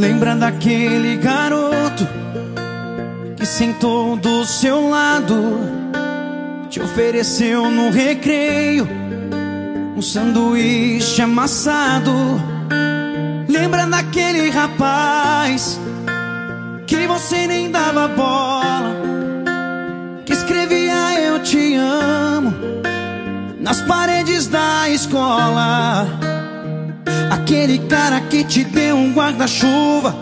Lembra daquele garoto que sentou do seu lado, te ofereceu no recreio um sanduíche amassado. Lembra daquele rapaz que você nem dava bola, que escrevia eu te amo nas paredes da escola. Aquele cara que te deu um guarda-chuva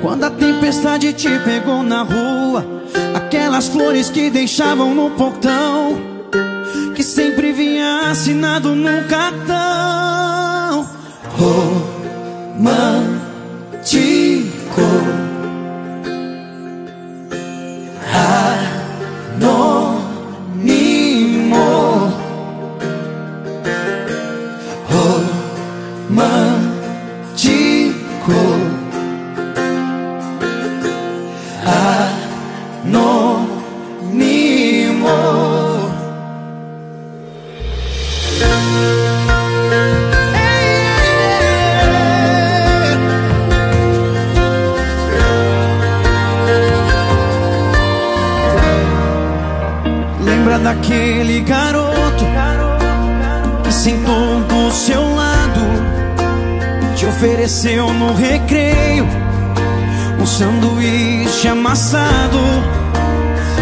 quando a tempestade te pegou na rua. Aquelas flores que deixavam no portão que sempre vinha assinado num cartão. Romântico. romântico anônimo. Lembra daquele garoto que sentou do seu lado, te ofereceu no recreio um sanduíche amassado.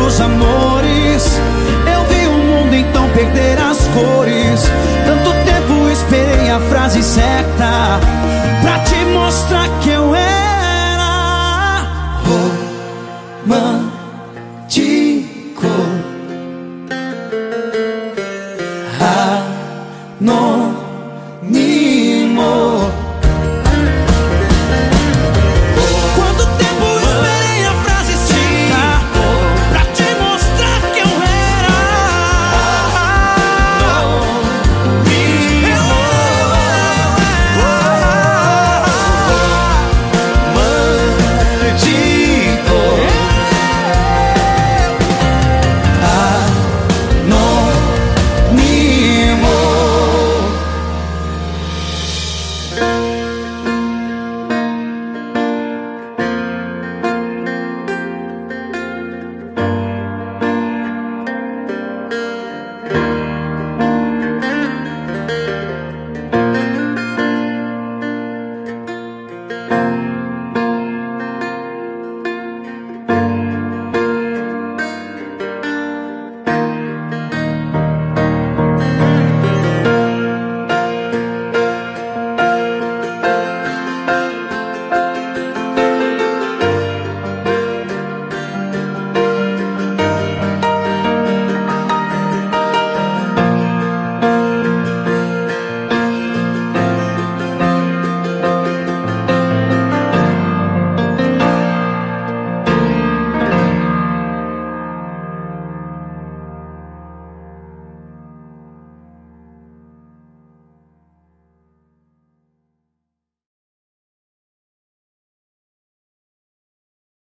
outros amores. Eu vi o mundo então perder as cores. Tanto tempo esperei a frase certa pra te mostrar que eu era romântico. Ah, não.